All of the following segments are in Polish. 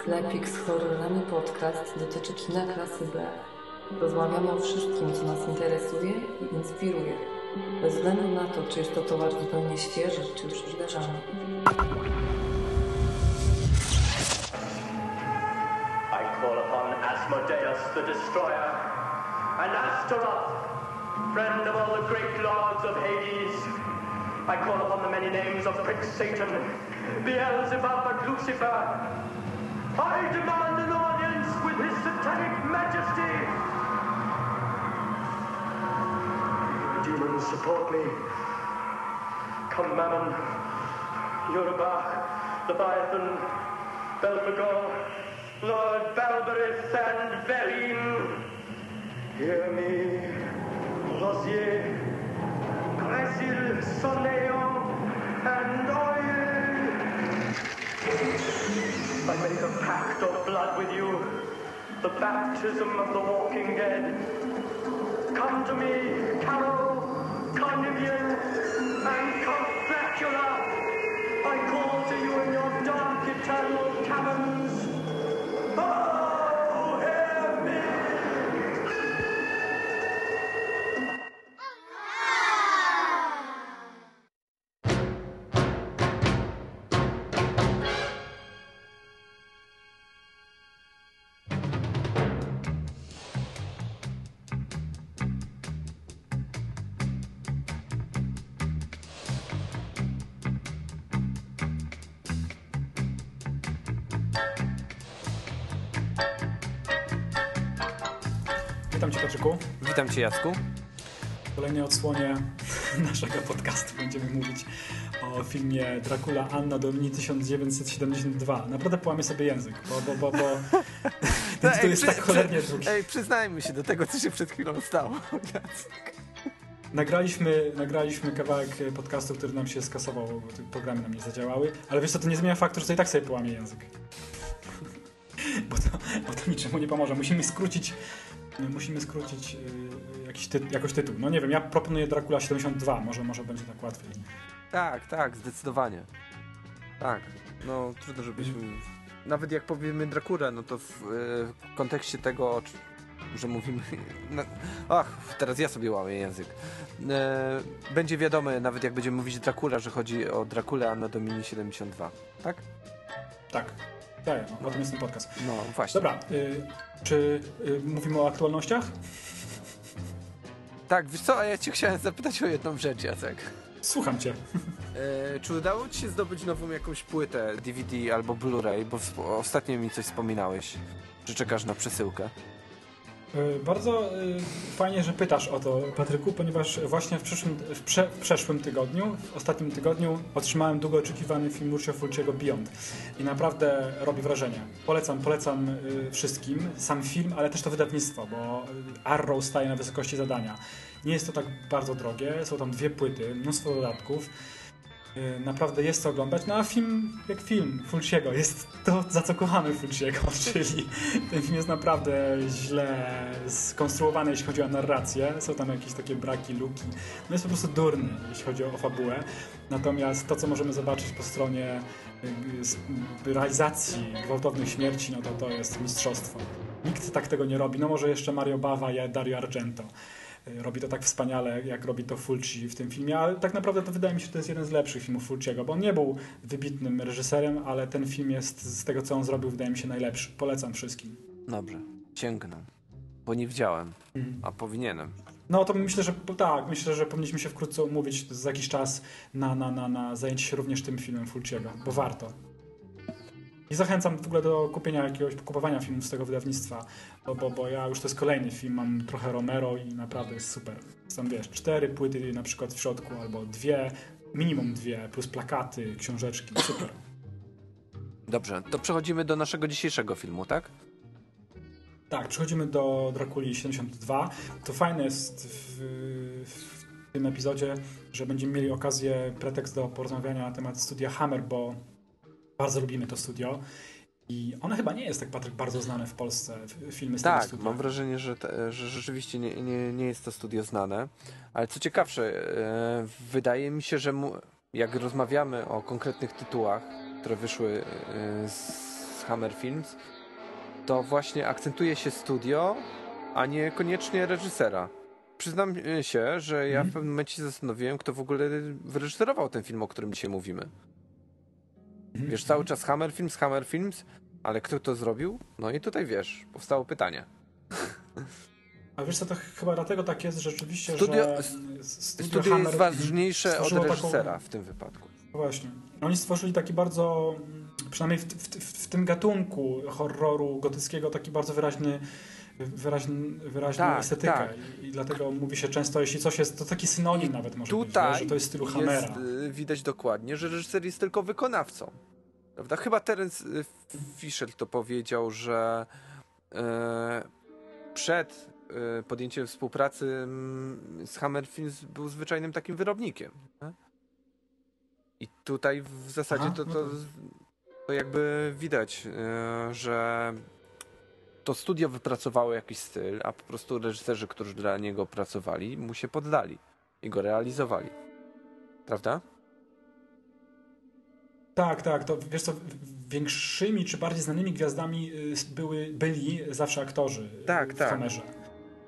Sklepik z horrorami podcast dotyczy kina klasy B. Rozmawiamy o wszystkim, co nas interesuje i inspiruje. Bez względu na to, czy jest to towar zupełnie świeży, czy już wydarzany. I call upon Asmodeus the Destroyer and Astaroth, friend of all the great lords of Hades. I call upon the many names of Prince Satan, Beelzebub and Lucifer. I demand an audience with his satanic majesty. Demons support me. Come, Mammon, Yorubach, Leviathan, Belphegor, Lord Balberith and Verin. Hear me, Rosier, Grésil, Soleil, and Oil. I make a pact of blood with you, the baptism of the walking dead. Come to me, Carol, Carnivian, and Count. I call to you in your dark eternal caverns. Oh, Witam Cię Patryku. Witam Cię Jacku. W kolejnej odsłonie naszego podcastu będziemy mówić o filmie Dracula Anna Domini 1972. Naprawdę połamię sobie język, bo, bo, bo, bo ten tytuł jest tak cholernie długi. Ej, przyznajmy się do tego, co się przed chwilą stało. Nagraliśmy, nagraliśmy kawałek podcastu, który nam się skasował, bo te programy nam nie zadziałały, ale wiesz co, to nie zmienia faktu, że to i tak sobie połamie język. Bo to, bo to niczemu nie pomoże. Musimy skrócić musimy skrócić yy, jakiś ty, jakoś tytuł. No nie wiem, ja proponuję Dracula 72, może, może będzie tak łatwiej. Tak, tak, zdecydowanie. Tak, no trudno, żebyśmy... Nawet jak powiemy Dracula, no to w, e, w kontekście tego, że mówimy... No, ach, teraz ja sobie łamię język. E, będzie wiadome, nawet jak będziemy mówić Dracula, że chodzi o Draculę Anna Domini 72. Tak? Tak, tak, no, o tym jest ten podcast. No, właśnie. Dobra, y, czy y, mówimy o aktualnościach? Tak, wiesz co, a ja cię chciałem zapytać o jedną rzecz, Jacek. Słucham cię. E, czy udało ci się zdobyć nową jakąś płytę DVD albo Blu-ray? Bo ostatnio mi coś wspominałeś, że czekasz na przesyłkę. Y, Bardzo y, fajnie, że pytasz o to, Patryku, ponieważ właśnie w, przyszłym, w, prze, w przeszłym tygodniu, w ostatnim tygodniu otrzymałem długo oczekiwany film Murcia Fulciego Beyond i naprawdę robi wrażenie. Polecam, polecam y, wszystkim sam film, ale też to wydawnictwo, bo Arrow staje na wysokości zadania. Nie jest to tak bardzo drogie, są tam dwie płyty, mnóstwo dodatków. Y, Naprawdę jest co oglądać, no a film jak film Fulciego jest to, za co kochamy Fulciego, czyli ten film jest naprawdę źle skonstruowany, jeśli chodzi o narrację. Są tam jakieś takie braki, luki. No jest po prostu durny, jeśli chodzi o fabułę. Natomiast to, co możemy zobaczyć po stronie y, realizacji gwałtownych śmierci, no to to jest mistrzostwo. Nikt tak tego nie robi. No może jeszcze Mario Bava i Dario Argento. Y, Robi to tak wspaniale, jak robi to Fulci w tym filmie, ale tak naprawdę to wydaje mi się, że to jest jeden z lepszych filmów Fulciego, bo on nie był wybitnym reżyserem, ale ten film jest z tego, co on zrobił, wydaje mi się najlepszy. Polecam wszystkim. Dobrze, sięgnę. Bo nie widziałem, Mhm. a powinienem. No to myślę, że tak, myślę, że powinniśmy się wkrótce umówić za jakiś czas na, na, na, na zajęcie się również tym filmem Fulciego, bo warto. I zachęcam w ogóle do kupienia jakiegoś, kupowania filmów z tego wydawnictwa, bo, bo, bo ja już to jest kolejny film, mam trochę Romero i naprawdę jest super. Są wiesz, cztery płyty na przykład w środku, albo dwie, minimum dwie, plus plakaty, książeczki, super. Dobrze, to przechodzimy do naszego dzisiejszego filmu, tak? Tak, przechodzimy do Drakuli 72. To fajne jest w, w tym epizodzie, że będziemy mieli okazję, pretekst do porozmawiania na temat studia Hammer, bo bardzo lubimy to studio. I ono chyba nie jest tak, Patryk, bardzo znane w Polsce, filmy z tego Tak, studia. mam wrażenie, że, te, że rzeczywiście nie, nie, nie jest to studio znane. Ale co ciekawsze, e, wydaje mi się, że mu, jak rozmawiamy o konkretnych tytułach, które wyszły e, z Hammer Films, to właśnie akcentuje się studio, a nie koniecznie reżysera. Przyznam e, się, że ja w pewnym momencie zastanowiłem, kto w ogóle wyreżyserował ten film, o którym dzisiaj mówimy. Wiesz, cały czas Hammer Films, Hammer Films, ale kto to zrobił? No i tutaj wiesz, powstało pytanie. A wiesz co, to chyba dlatego tak jest rzeczywiście, Studio- że studio, Studio Hammer jest ważniejsze od stworzyło taką- reżysera w tym wypadku. Właśnie. Oni stworzyli taki bardzo, mm, przynajmniej w, w, w, w tym gatunku horroru gotyckiego, taki bardzo wyraźny, wyraźny, wyraźną Tak, estetykę. tak. I, I dlatego mówi się często, jeśli coś jest, to taki synonim nawet może być, Tutaj wiesz, że to jest stylu Hammera. jest, y, widać dokładnie, że reżyser jest tylko wykonawcą. Prawda? Chyba Terence y, Fisher to powiedział, że e, przed e, podjęciem współpracy z Hammer Films był zwyczajnym takim wyrobnikiem. nie? I tutaj w zasadzie Aha, to, no to, to- to jakby widać, e, że to studio wypracowało jakiś styl, a po prostu reżyserzy, którzy dla niego pracowali, mu się poddali i go realizowali. Prawda? Tak, tak, to wiesz co, większymi czy bardziej znanymi gwiazdami y, były, byli zawsze aktorzy y, Tak, w tak. Hammerze.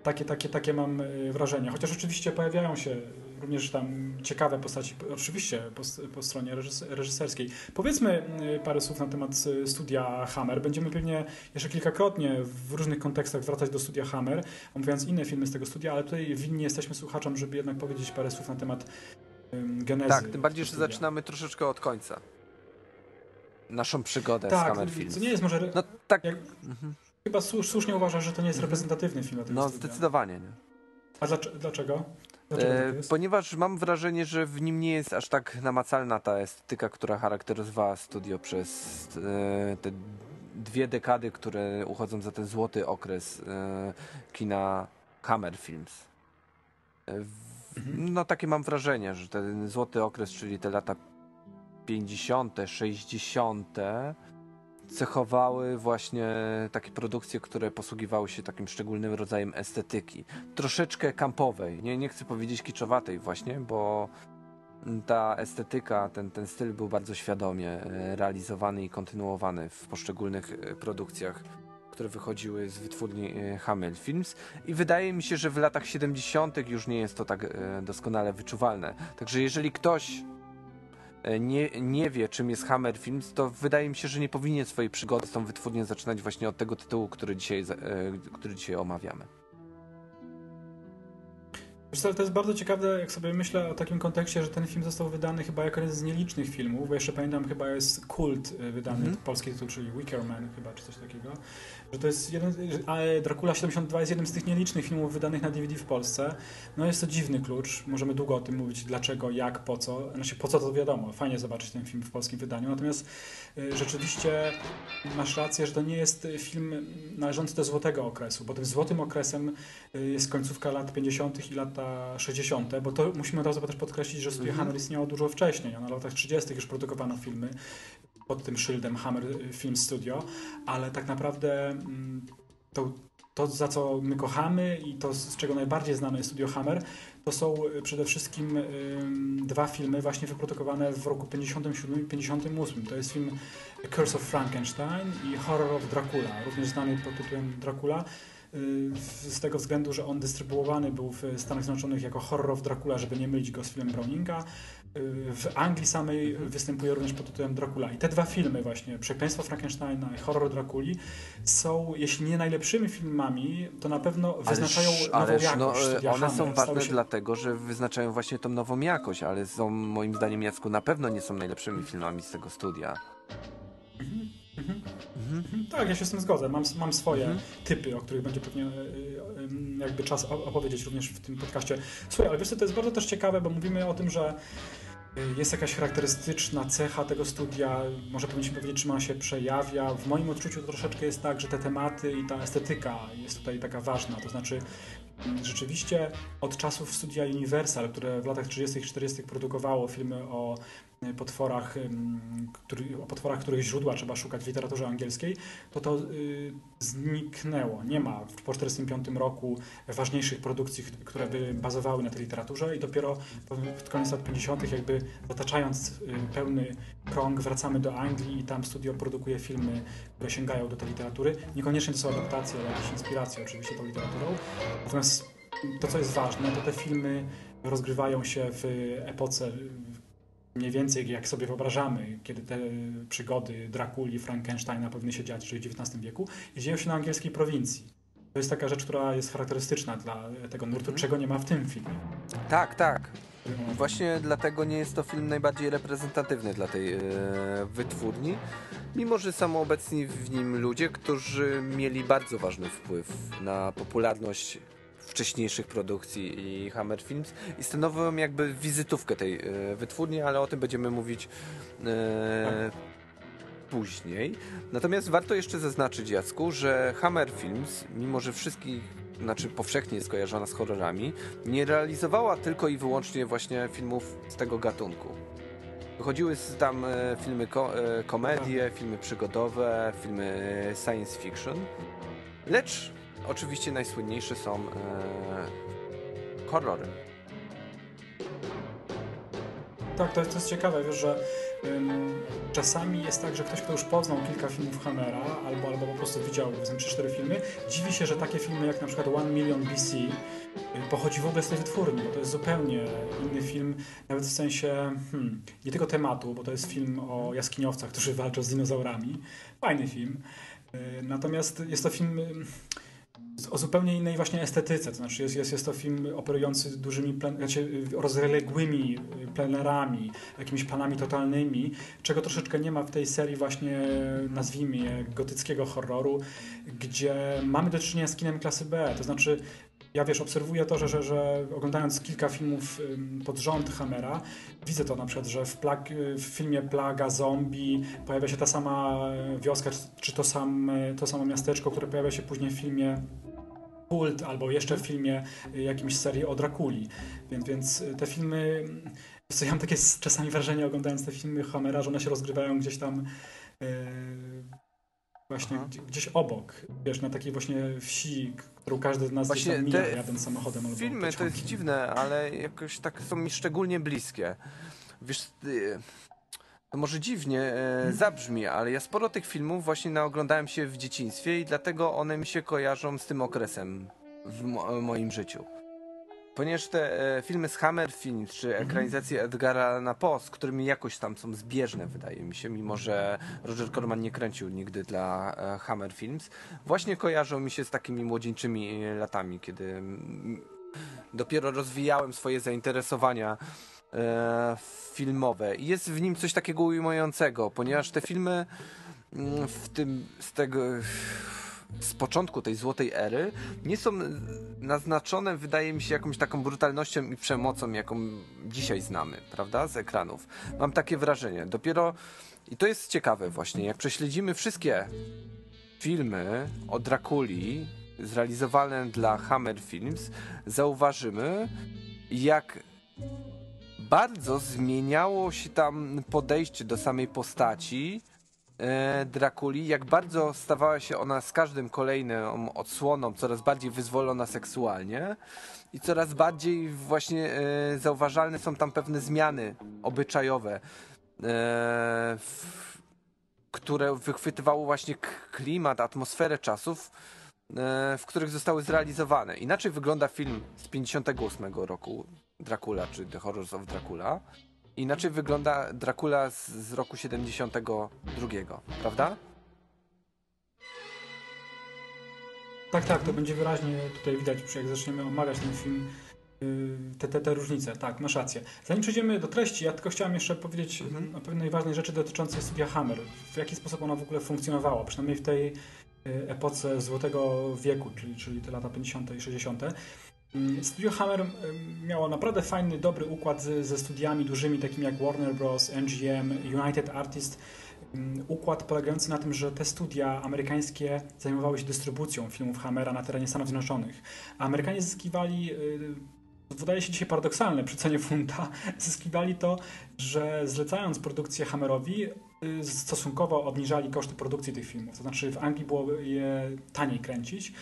Takie, takie, takie mam y, wrażenie. Chociaż oczywiście pojawiają się również tam ciekawe postaci, oczywiście po, po stronie reżys- reżyserskiej. Powiedzmy y, parę słów na temat y, studia Hammer. Będziemy pewnie jeszcze kilkakrotnie w różnych kontekstach wracać do studia Hammer, omawiając inne filmy z tego studia, ale tutaj winni jesteśmy słuchaczom, żeby jednak powiedzieć parę słów na temat ym, genezy. Tak, tym bardziej, że zaczynamy troszeczkę od końca. Naszą przygodę z Tak, Hammer Films. to nie jest może... No tak, Jak, Chyba słu- słusznie uważasz, że to nie jest reprezentatywny film. no zdecydowanie. Nie? A dlaczego? E, ponieważ mam wrażenie, że w nim nie jest aż tak namacalna ta estetyka, która charakteryzowała studio przez e, te dwie dekady, które uchodzą za ten złoty okres e, kina Hammer Films. Mhm. No takie mam wrażenie, że ten złoty okres, czyli te lata 50., 60., cechowały właśnie takie produkcje, które posługiwały się takim szczególnym rodzajem estetyki. Troszeczkę kampowej, nie, nie chcę powiedzieć kiczowatej właśnie, bo ta estetyka, ten, ten styl był bardzo świadomie e, realizowany i kontynuowany w poszczególnych e, produkcjach, które wychodziły z wytwórni e, Hammer Films i wydaje mi się, że w latach 70. już nie jest to tak doskonale wyczuwalne. Także jeżeli ktoś nie, nie wie, czym jest Hammer Films, to wydaje mi się, że nie powinien swojej przygody z tą wytwórnią zaczynać właśnie od tego tytułu, który dzisiaj, e, który dzisiaj omawiamy. Wiesz to jest bardzo ciekawe, jak sobie myślę o takim kontekście, że ten film został wydany chyba jako jeden z nielicznych filmów, bo jeszcze pamiętam chyba jest Kult y, wydany, Mhm. polski tytuł, czyli Wicker Man chyba, czy coś takiego. Że to jest jeden, a Dracula 72 jest jednym z tych nielicznych filmów wydanych na DVD w Polsce. No jest to dziwny klucz, możemy długo o tym mówić, dlaczego, jak, po co. Znaczy po co to wiadomo, fajnie zobaczyć ten film w polskim wydaniu, natomiast y, rzeczywiście masz rację, że to nie jest film należący do złotego okresu, bo tym złotym okresem y, jest końcówka lat 50. i lata 60., bo to musimy od razu też podkreślić, że Studio Mhm. Hammer istniało dużo wcześniej, na latach 30. już produkowano filmy pod tym szyldem Hammer Film Studio, ale tak naprawdę mm, to, to, za co my kochamy i to, z czego najbardziej znane jest Studio Hammer, to są y, przede wszystkim ym, dwa filmy właśnie wyprodukowane w roku 57 i 58. To jest film Curse of Frankenstein i Horror of Dracula, również znany pod tytułem Dracula. Y, w- Z tego względu, że on dystrybuowany był w Stanach Zjednoczonych jako Horror of Dracula, żeby nie mylić go z filmem Browninga. Y, W Anglii samej występuje również pod tytułem Dracula. I te dwa filmy właśnie, Przekleństwo Frankensteina i Horror Drakuli, są, jeśli nie najlepszymi filmami, to na pewno wyznaczają Ależ- nową ależ, jakość no, e, One są ważne się- dlatego, że wyznaczają właśnie tą nową jakość, ale są moim zdaniem Jacku na pewno nie są najlepszymi filmami z tego studia. Mhm, Tak, ja się z tym zgodzę. Mam, mam swoje Mhm. typy, o których będzie pewnie e, e, jakby czas opowiedzieć również w tym podcaście. Słuchaj, ale wiesz co, to jest bardzo też ciekawe, bo mówimy o tym, że e, jest jakaś charakterystyczna cecha tego studia, może powinniśmy powiedzieć, czym ona się przejawia. W moim odczuciu to troszeczkę jest tak, że te tematy i ta estetyka jest tutaj taka ważna, to znaczy rzeczywiście od czasów studia Universal, które w latach 30. i 40. produkowało filmy o y, potworach, który, o potworach, których źródła trzeba szukać w literaturze angielskiej, to to y, zniknęło. Nie ma w 1945 roku ważniejszych produkcji, które by bazowały na tej literaturze i dopiero pod koniec lat 50. jakby zataczając y, pełny krąg wracamy do Anglii i tam studio produkuje filmy, które sięgają do tej literatury. Niekoniecznie to są adaptacje, ale jakieś inspiracje oczywiście tą literaturą. Natomiast to, co jest ważne, to te filmy rozgrywają się w epoce mniej więcej jak sobie wyobrażamy, kiedy te przygody Drakuli, Frankensteina powinny się dziać, w XIX wieku, i dzieją się na angielskiej prowincji. To jest taka rzecz, która jest charakterystyczna dla tego nurtu, mhm. czego nie ma w tym filmie. Tak, tak. Właśnie dlatego nie jest to film najbardziej reprezentatywny dla tej e, wytwórni, mimo że są obecni w nim ludzie, którzy mieli bardzo ważny wpływ na popularność wcześniejszych produkcji i Hammer Films i stanowią jakby wizytówkę tej e, wytwórni, ale o tym będziemy mówić e, później. Natomiast warto jeszcze zaznaczyć, Jacku, że Hammer Films, mimo że wszystkich, znaczy powszechnie jest kojarzona z horrorami, nie realizowała tylko i wyłącznie właśnie filmów z tego gatunku. Wychodziły tam e, filmy ko komedie, filmy przygodowe, filmy science fiction, lecz oczywiście najsłynniejsze są e, horrory. Tak, to jest, to jest ciekawe, wiesz, że Czasami jest tak, że ktoś, kto już poznał kilka filmów Hammera, albo, albo po prostu widział 3-4 filmy, dziwi się, że takie filmy jak na przykład One Million BC y, pochodzi w ogóle z tej wytwórni, bo to jest zupełnie inny film, nawet w sensie hmm, nie tylko tematu, bo to jest film o jaskiniowcach, którzy walczą z dinozaurami. Fajny film. Y, natomiast jest to film o zupełnie innej właśnie estetyce. To znaczy jest, jest, jest to film operujący dużymi, plen, znaczy rozległymi plenerami, jakimiś planami totalnymi, czego troszeczkę nie ma w tej serii właśnie, nazwijmy je, gotyckiego horroru, gdzie mamy do czynienia z kinem klasy B. To znaczy ja wiesz, obserwuję to, że, że, że oglądając kilka filmów pod rząd Hammera, widzę to na przykład, że w, plag, w filmie Plaga Zombie pojawia się ta sama wioska, czy, czy to, sam, to samo miasteczko, które pojawia się później w filmie Kult, albo jeszcze w filmie jakimś serii o Drakuli. Więc, więc te filmy, co ja mam takie czasami wrażenie oglądając te filmy Hammera, że one się rozgrywają gdzieś tam właśnie gdzieś obok, wiesz, na takiej właśnie wsi, którą każdy z nas właśnie tam mija, jadąc samochodem. Albo filmy to jest dziwne, ale jakoś tak są mi szczególnie bliskie. Wiesz, to może dziwnie e, mhm. zabrzmi, ale ja sporo tych filmów właśnie naoglądałem się w dzieciństwie i dlatego one mi się kojarzą z tym okresem w mo moim życiu. Ponieważ te e, filmy z Hammer Films, czy mhm. ekranizacje Edgara na Post, którymi jakoś tam są zbieżne, wydaje mi się, mimo że Roger Corman nie kręcił nigdy dla e, Hammer Films, właśnie kojarzą mi się z takimi młodzieńczymi latami, kiedy mm, dopiero rozwijałem swoje zainteresowania e, filmowe. I jest w nim coś takiego ujmującego, ponieważ te filmy mm, w tym, z tego z początku tej złotej ery nie są naznaczone, wydaje mi się, jakąś taką brutalnością i przemocą, jaką dzisiaj znamy, prawda, z ekranów. Mam takie wrażenie. Dopiero, i to jest ciekawe właśnie, jak prześledzimy wszystkie filmy o Drakuli zrealizowane dla Hammer Films, zauważymy, jak bardzo zmieniało się tam podejście do samej postaci Drakuli, jak bardzo stawała się ona z każdym kolejną odsłoną coraz bardziej wyzwolona seksualnie i coraz bardziej właśnie e, zauważalne są tam pewne zmiany obyczajowe, e, które wychwytywało właśnie klimat, atmosferę czasów, e, w których zostały zrealizowane. Inaczej wygląda film z 58 roku Dracula, czy The Horrors of Dracula. Inaczej wygląda Dracula z, z roku 72, prawda? Tak, tak, to będzie wyraźnie tutaj widać, jak zaczniemy omawiać ten film, y, te, te, te różnice. Tak, masz rację. Zanim przejdziemy do treści, ja tylko chciałem jeszcze powiedzieć mhm. o pewnej ważnej rzeczy dotyczącej studia Hammer. W jaki sposób ona w ogóle funkcjonowała, przynajmniej w tej y, epoce Złotego Wieku, czyli, czyli te lata 50. i 60. Mm, Studio Hammer miało naprawdę fajny, dobry układ z, ze studiami dużymi, takimi jak Warner Bros., MGM, United Artists, mm, układ polegający na tym, że te studia amerykańskie zajmowały się dystrybucją filmów Hammera na terenie Stanów Zjednoczonych. A Amerykanie zyskiwali, y, wydaje się dzisiaj paradoksalne przy cenie funta, zyskiwali to, że zlecając produkcję Hammerowi y, stosunkowo obniżali koszty produkcji tych filmów. To znaczy w Anglii było je taniej kręcić,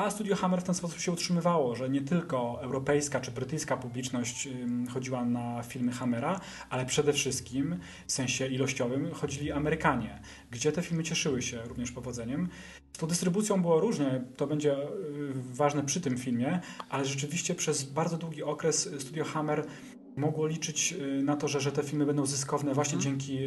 a Studio Hammer w ten sposób się utrzymywało, że nie tylko europejska czy brytyjska publiczność chodziła na filmy Hammera, ale przede wszystkim w sensie ilościowym chodzili Amerykanie, gdzie te filmy cieszyły się również powodzeniem. Z tą dystrybucją było różnie, to będzie y, ważne przy tym filmie, ale rzeczywiście przez bardzo długi okres Studio Hammer mogło liczyć y, na to, że, że te filmy będą zyskowne właśnie Mhm. dzięki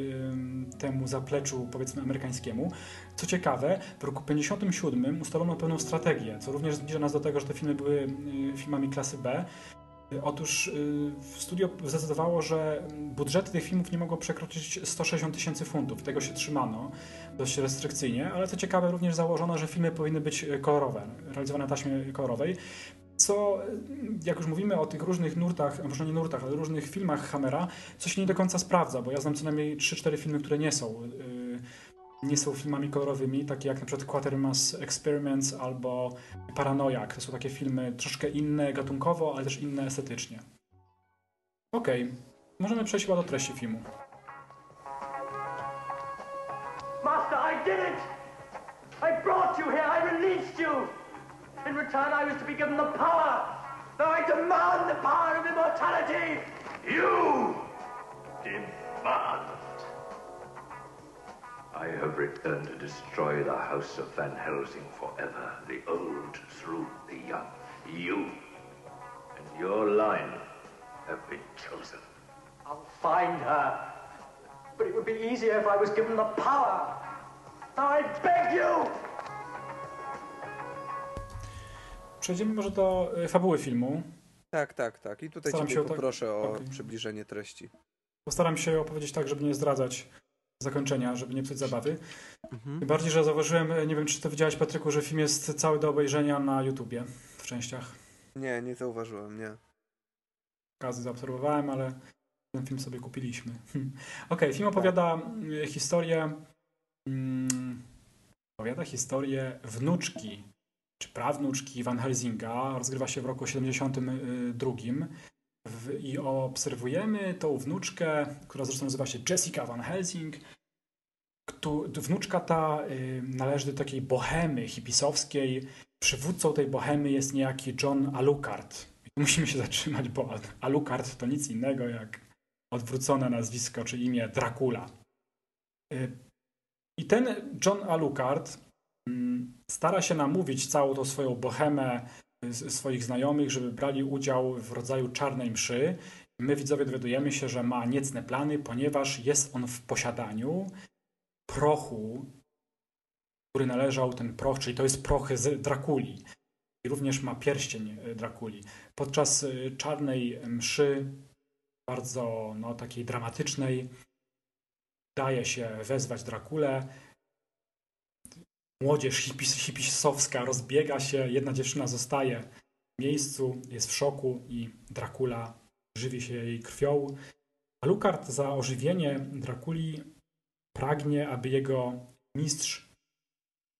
temu zapleczu, powiedzmy, amerykańskiemu. Co ciekawe, w roku 57 ustalono pewną strategię, co również zbliża nas do tego, że te filmy były y, filmami klasy B. Y, Otóż studio zdecydowało, że budżety tych filmów nie mogą przekroczyć 160 tysięcy funtów. Tego się trzymano dość restrykcyjnie, ale co ciekawe, również założono, że filmy powinny być kolorowe, realizowane na taśmie kolorowej. Co, jak już mówimy o tych różnych nurtach, może nie nurtach, ale różnych filmach Hammera, co się nie do końca sprawdza, bo ja znam co najmniej 3-4 filmy, które nie są, y, nie są filmami kolorowymi, takie jak na przykład Quatermass Experiments albo Paranoiak. To są takie filmy troszkę inne gatunkowo, ale też inne estetycznie. Okej, możemy przejść chyba do treści filmu. Master, I did it! I brought you here, I released you! In return, I was to be given the power! Now I demand the power of immortality! You demand. I have returned to destroy the house of Van Helsing forever, the old through the young. You and your line have been chosen. I'll find her. But it would be easier if I was given the power. Now I beg you! Przejdziemy może do y, fabuły filmu. Tak, tak, tak. I tutaj Staram o tak- poproszę o okej. przybliżenie treści. Postaram się opowiedzieć tak, żeby nie zdradzać zakończenia, żeby nie psuć zabawy. Mhm. Tym bardziej, że zauważyłem, e, nie wiem czy to widziałeś Patryku, że film jest cały do obejrzenia na YouTubie w częściach. Nie, nie zauważyłem, nie. Okazy zaobserwowałem, ale ten film sobie kupiliśmy. Hmm. Okej, film opowiada mm, historię mm, opowiada historię wnuczki czy prawnuczki Van Helsinga. Rozgrywa się w roku 72 w, i obserwujemy tą wnuczkę, która zresztą nazywa się Jessica Van Helsing. Któ- Wnuczka ta y, należy do takiej bohemy hipisowskiej. Przywódcą tej bohemy jest niejaki John Alucard. Tu musimy się zatrzymać, bo Al- Alucard to nic innego jak odwrócone nazwisko czy imię Dracula. Y, I ten John Alucard stara się namówić całą tą swoją bohemę y, swoich znajomych, żeby brali udział w rodzaju czarnej mszy. My widzowie dowiadujemy się, że ma niecne plany, ponieważ jest on w posiadaniu prochu, który należał, ten proch, czyli to jest proch z Drakuli. I również ma pierścień y, Drakuli. Podczas y, czarnej mszy, bardzo no, takiej dramatycznej, daje się wezwać Drakulę. Młodzież hipis, hipisowska rozbiega się, jedna dziewczyna zostaje w miejscu, jest w szoku i Dracula żywi się jej krwią. Alucard za ożywienie Drakuli pragnie, aby jego mistrz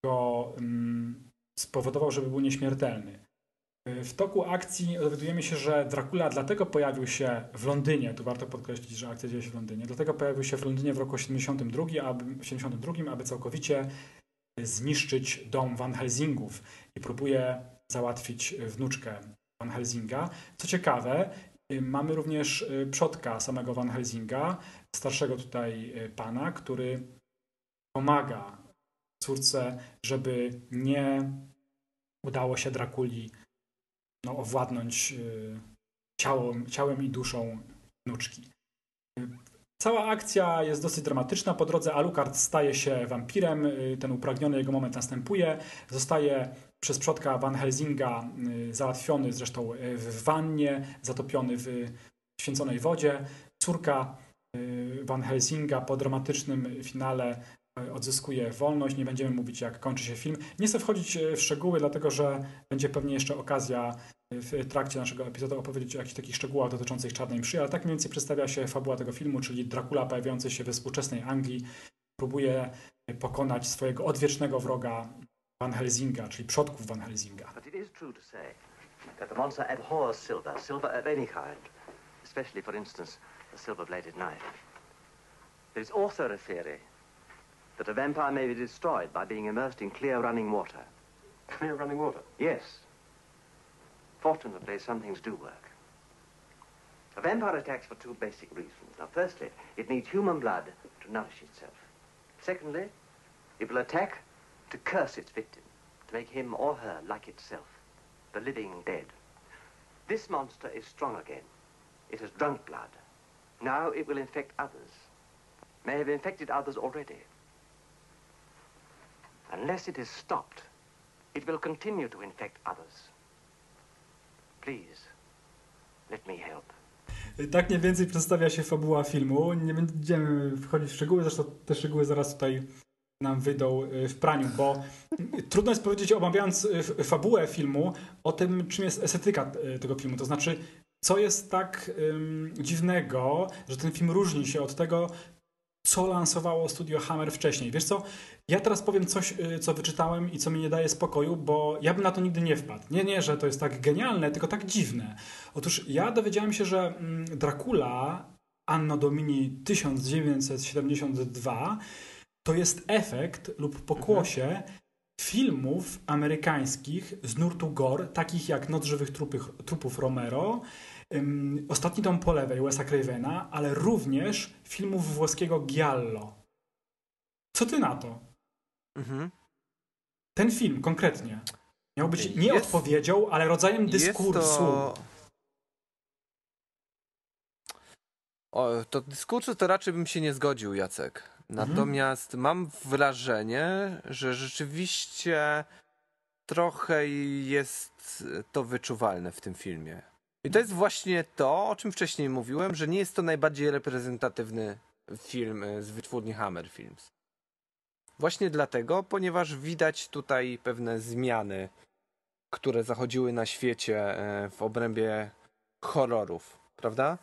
go mm, spowodował, żeby był nieśmiertelny. W toku akcji dowiadujemy się, że Dracula dlatego pojawił się w Londynie, tu warto podkreślić, że akcja dzieje się w Londynie, dlatego pojawił się w Londynie w roku 72, aby, 72, aby całkowicie zniszczyć dom Van Helsingów i próbuje załatwić wnuczkę Van Helsinga. Co ciekawe, y, mamy również y, przodka samego Van Helsinga, starszego tutaj y, pana, który pomaga córce, żeby nie udało się Drakuli no, owładnąć ciałem, ciałem i duszą wnuczki. Cała akcja jest dosyć dramatyczna. Po drodze Alucard staje się wampirem. y, Ten upragniony jego moment następuje. Zostaje przez przodka Van Helsinga y, załatwiony zresztą y, w wannie, zatopiony w święconej wodzie. Córka Van Helsinga po dramatycznym finale odzyskuje wolność. Nie będziemy mówić, jak kończy się film. Nie chcę wchodzić y, w szczegóły, dlatego że będzie pewnie jeszcze okazja w trakcie naszego epizodu opowiedzieć o jakichś takich szczegółach dotyczących Czarnej Mszy, ale tak mniej więcej przedstawia się fabuła tego filmu, czyli Dracula pojawiający się we współczesnej Anglii próbuje pokonać swojego odwiecznego wroga Van Helsinga, czyli przodków Van Helsinga. Monster abhors silver, silver of any kind, especially, for instance, a silver-bladed knife. There is also a theory that a vampire may be destroyed by being immersed in clear running water. Clear running water. Yes. Fortunately, some things do work. A vampire attacks for two basic reasons. Now, firstly, it needs human blood to nourish itself. Secondly, it will attack to curse its victim, to make him or her like itself, the living dead. This monster is strong again. It has drunk blood. Now it will infect others. May have infected others already. Unless it is stopped, it will continue to infect others. Please, let me help. Tak mniej więcej przedstawia się fabuła filmu. Nie będziemy wchodzić w szczegóły, zresztą te szczegóły zaraz tutaj nam wyjdą y, w praniu, bo trudno jest powiedzieć, omawiając y, fabułę filmu, o tym, czym jest estetyka y, tego filmu. To znaczy, co jest tak um, dziwnego, że ten film różni się od tego, co lansowało studio Hammer wcześniej. Wiesz co, ja teraz powiem coś, co wyczytałem i co mi nie daje spokoju, bo ja bym na to nigdy nie wpadł. Nie, nie, że to jest tak genialne, tylko tak dziwne. Otóż ja dowiedziałem się, że mm, Dracula Anno Domini 1972 to jest efekt lub pokłosie mhm. filmów amerykańskich z nurtu gore, takich jak Noc żywych trupych, trupów Romero, Ostatni dom po lewej Wesa Cravena, ale również filmów włoskiego Giallo. Co ty na to? Mhm. Ten film konkretnie miał być nie jest, odpowiedzią, ale rodzajem dyskursu. To... O, to dyskursu to raczej bym się nie zgodził, Jacek. Mhm. Natomiast mhm. mam wrażenie, że rzeczywiście trochę jest to wyczuwalne w tym filmie. I to jest właśnie to, o czym wcześniej mówiłem, że nie jest to najbardziej reprezentatywny film z wytwórni Hammer Films. Właśnie dlatego, ponieważ widać tutaj pewne zmiany, które zachodziły na świecie e, w obrębie horrorów, prawda?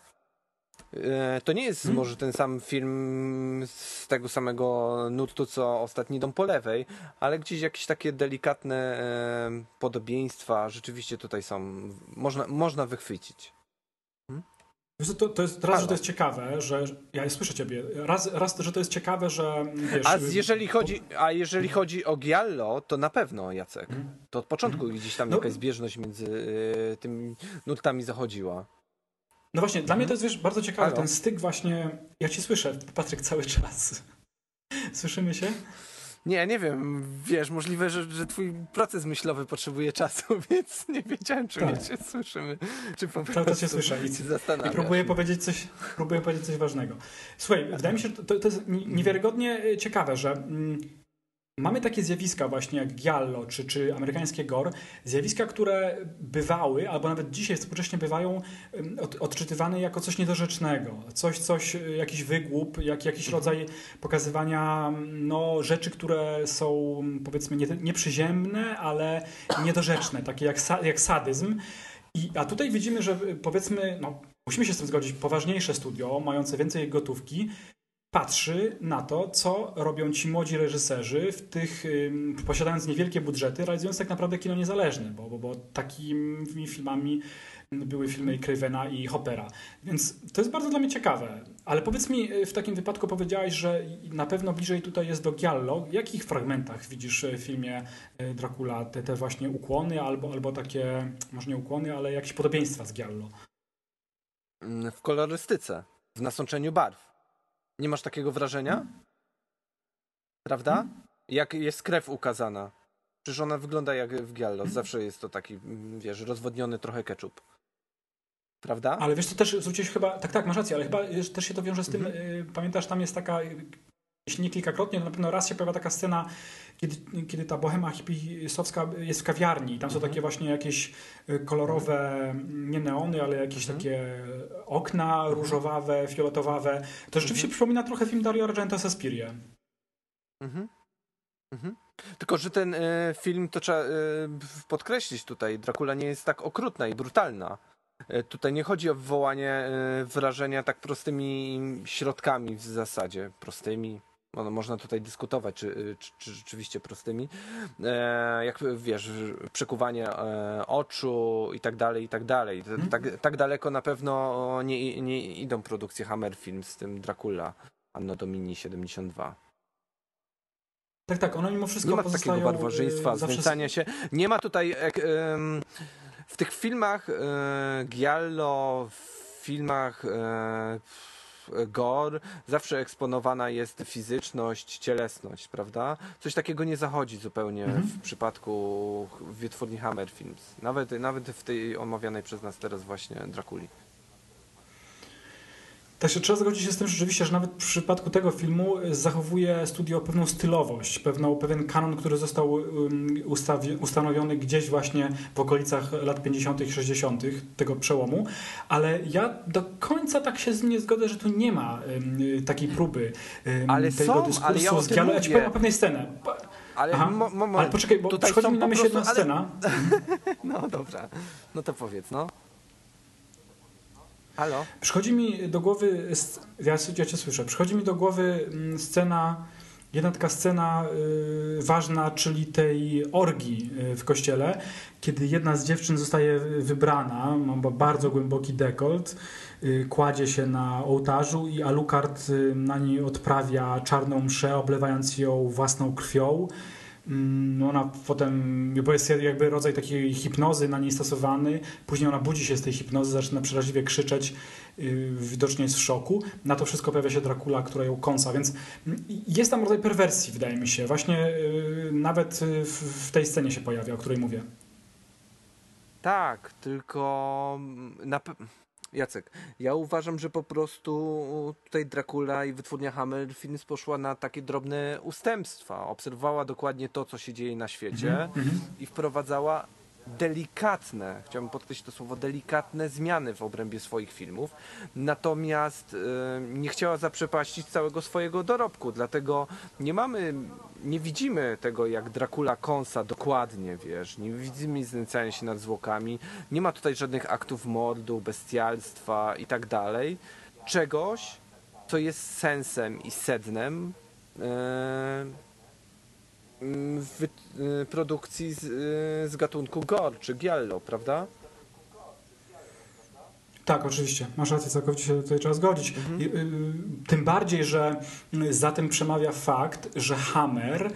E, to nie jest hmm? może ten sam film z tego samego nurtu, co Ostatni Dom po lewej, ale gdzieś jakieś takie delikatne e, podobieństwa rzeczywiście tutaj są, można, można wychwycić. Hmm? To, to jest, raz, że to jest ciekawe, że ja słyszę ciebie. Raz, raz, że to jest ciekawe, że wiesz, A jeżeli chodzi, a jeżeli chodzi o Giallo, to na pewno Jacek. To od początku gdzieś tam no. jakaś zbieżność między y, tymi nurtami zachodziła. No właśnie, dla mnie to jest wiesz, bardzo ciekawe, Halo? ten styk właśnie, ja cię słyszę, Patryk, cały czas. Słyszymy się? Nie, nie wiem, wiesz, możliwe, że, że twój proces myślowy potrzebuje czasu, więc nie wiedziałem, czy tak. się słyszymy, czy po prostu Cały się słyszę i, i próbuję powiedzieć coś, próbuję powiedzieć coś ważnego. Słuchaj, wydaje mi się, że to, to jest niewiarygodnie ciekawe, że mm, Mamy takie zjawiska właśnie jak giallo czy, czy amerykańskie gore, zjawiska, które bywały, albo nawet dzisiaj współcześnie bywają od, odczytywane jako coś niedorzecznego, coś, coś, jakiś wygłup, jak, jakiś mhm. rodzaj pokazywania no, rzeczy, które są powiedzmy nie, nieprzyziemne, ale niedorzeczne, takie jak, jak sadyzm. I, a tutaj widzimy, że powiedzmy, no, musimy się z tym zgodzić, poważniejsze studio, mające więcej gotówki, patrzy na to, co robią ci młodzi reżyserzy w tych, posiadając niewielkie budżety, realizując tak naprawdę kino niezależne, bo, bo, bo takimi filmami były filmy Cravena i Hoppera. Więc to jest bardzo dla mnie ciekawe. Ale powiedz mi, y, w takim wypadku powiedziałaś, że na pewno bliżej tutaj jest do Giallo. W jakich fragmentach widzisz w filmie y, Dracula te, te właśnie ukłony albo, albo takie, może nie ukłony, ale jakieś podobieństwa z Giallo? W kolorystyce, w nasączeniu barw. Nie masz takiego wrażenia? Prawda? Jak jest krew ukazana. Przecież ona wygląda jak w Giallo. Zawsze jest to taki, wiesz, rozwodniony trochę ketchup. Prawda? Ale wiesz, to też zwróciłeś chyba, tak, tak, masz rację, ale chyba też się to wiąże z tym, mhm. y, pamiętasz, tam jest taka, jeśli nie kilkakrotnie, to na pewno raz się pojawia taka scena, kiedy, kiedy ta bohema hipisowska jest w kawiarni. Tam są mhm. takie właśnie jakieś y, kolorowe, nie neony, ale jakieś mhm. takie okna mhm. różowawe, fioletowawe. To rzeczywiście mhm. przypomina trochę film Dario Argento Suspiria. Mhm. Mhm. Tylko, że ten y, film, to trzeba y, podkreślić tutaj, Dracula nie jest tak okrutna i brutalna. Y, tutaj nie chodzi o wywołanie y, wrażenia tak prostymi środkami w zasadzie, prostymi, No, można tutaj dyskutować, czy, czy, czy rzeczywiście prostymi. E, jak wiesz, przekuwanie e, oczu i tak dalej, i tak dalej. Mhm. Tak, tak daleko na pewno nie, nie idą produkcje Hammer Film z tym Dracula Anno Domini 72. Tak, tak, one mimo wszystko Nie ma takiego barbarzyństwa, y, zawsze- znęcania się. Nie ma tutaj. w tych filmach e, Giallo, w filmach e, Gore zawsze eksponowana jest fizyczność, cielesność, prawda? Coś takiego nie zachodzi zupełnie Mhm. w przypadku wytwórni Hammer Films. Nawet, nawet w tej omawianej przez nas teraz właśnie Drakuli. Tak się trzeba zgodzić się z tym rzeczywiście, że nawet w przypadku tego filmu zachowuje studio pewną stylowość, pewną, pewien kanon, który został ustawi, ustanowiony gdzieś właśnie w okolicach lat 50., 60., tego przełomu, ale ja do końca tak się z nim nie zgodzę, że tu nie ma um, takiej próby um, Ale tego są, dyskursu ale ja z Giallo. Ja ci powiem o pewnej scenie. Ale, Aha. Ale poczekaj, bo przychodzi mi na myśl prostu- jedna ale- scena. No dobra, no to powiedz, no. Halo? Przychodzi mi do głowy, ja, ja cię słyszę, przychodzi mi do głowy mm, scena, jedna taka scena y, ważna, czyli tej orgii y, w kościele, kiedy jedna z dziewczyn zostaje wybrana, ma ba- bardzo głęboki dekolt, y, kładzie się na ołtarzu i Alucard na niej odprawia czarną mszę, oblewając ją własną krwią. Mm, no Ona potem, bo jest jakby rodzaj takiej hipnozy na niej stosowany, później ona budzi się z tej hipnozy, zaczyna przeraźliwie krzyczeć, yy, widocznie jest w szoku. Na to wszystko pojawia się Dracula, która ją kąsa, więc mm, jest tam rodzaj perwersji, wydaje mi się. Właśnie yy, nawet yy, w, tej scenie się pojawia, o której mówię. Tak, tylko mm, na. Jacek, ja uważam, że po prostu tutaj Dracula i wytwórnia Hammer Films poszła na takie drobne ustępstwa. Obserwowała dokładnie to, co się dzieje na świecie i wprowadzała delikatne, chciałbym podkreślić to słowo, delikatne zmiany w obrębie swoich filmów. Natomiast e, nie chciała zaprzepaścić całego swojego dorobku, dlatego nie mamy, nie widzimy tego jak Dracula kąsa dokładnie, wiesz, nie widzimy znęcania się nad zwłokami, nie ma tutaj żadnych aktów mordu, bestialstwa i tak dalej. Czegoś, co jest sensem i sednem e, mm, wy, y, produkcji z, y, z gatunku gore czy giallo, prawda? Tak, oczywiście. Masz rację, całkowicie się tutaj trzeba zgodzić. I, y, tym bardziej, że za tym przemawia fakt, że Hammer,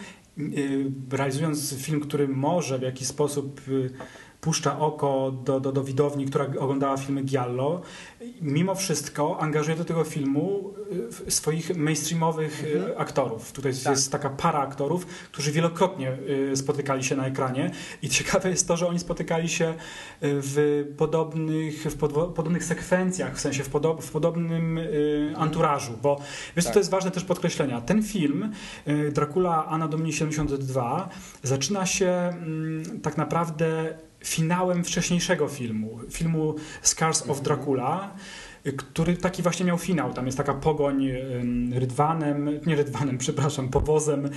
realizując film, który może w jakiś sposób puszcza oko do, do, do widowni, która oglądała filmy Giallo, mimo wszystko angażuje do tego filmu y, swoich mainstreamowych y, aktorów. Tutaj jest taka para aktorów, którzy wielokrotnie y, spotykali się na ekranie. I ciekawe jest to, że oni spotykali się w podobnych, w podobnych sekwencjach, w sensie w, podo- w podobnym y, anturażu, bo wiesz, co, to jest ważne też podkreślenia. Ten film, Dracula Anna Domini 72, zaczyna się mm, tak naprawdę finałem wcześniejszego filmu, filmu Scars of Dracula, y, który taki właśnie miał finał. Tam jest taka pogoń ym, rydwanem, nie rydwanem, przepraszam, powozem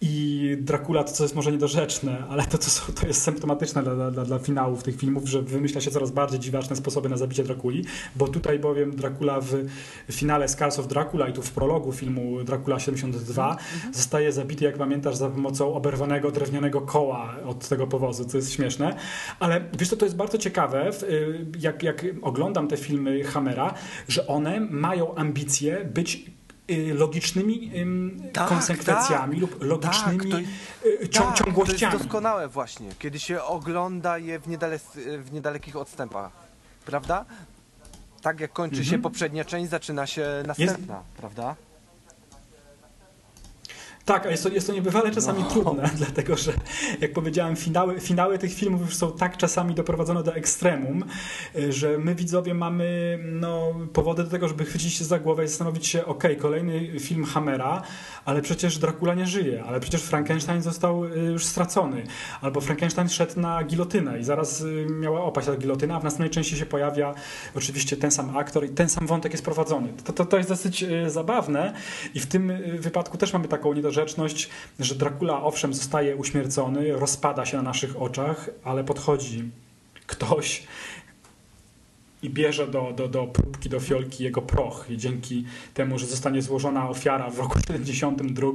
i Dracula, to co jest może niedorzeczne, ale to, to, są, to jest symptomatyczne dla, dla, dla finałów tych filmów, że wymyśla się coraz bardziej dziwaczne sposoby na zabicie Drakuli, bo tutaj bowiem Dracula w finale Scars of Dracula i tu w prologu filmu Dracula 72 zostaje zabity, jak pamiętasz, za pomocą oberwanego drewnianego koła od tego powozu, co jest śmieszne, ale wiesz co, to jest bardzo ciekawe, y, jak, jak oglądam te filmy Hammera, że one mają ambicje być y, logicznymi ym, Tak, konsekwencjami tak, lub logicznymi tak, to- y, cią- Tak, to ciągłościami. jest doskonałe właśnie, kiedy się ogląda je w, niedale, w niedalekich odstępach, prawda? Tak jak kończy się poprzednia część, zaczyna się następna, prawda? Tak, ale jest to, jest to niebywale czasami No. trudne, dlatego że, jak powiedziałem, finały, finały tych filmów już są tak czasami doprowadzone do ekstremum, y, że my widzowie mamy no, powody do tego, żeby chwycić się za głowę i zastanowić się, okej, kolejny film Hammera, ale przecież Dracula nie żyje, ale przecież Frankenstein został y, już stracony, albo Frankenstein szedł na gilotynę i zaraz y, miała opaść ta gilotyna, a w następnej części się pojawia oczywiście ten sam aktor i ten sam wątek jest prowadzony. To, to, to jest dosyć zabawne i w tym wypadku też mamy taką niedorzeczność, że Dracula owszem zostaje uśmiercony, rozpada się na naszych oczach, ale podchodzi ktoś i bierze do, do, do próbki, do fiolki jego proch. I dzięki temu, że zostanie złożona ofiara w roku 72,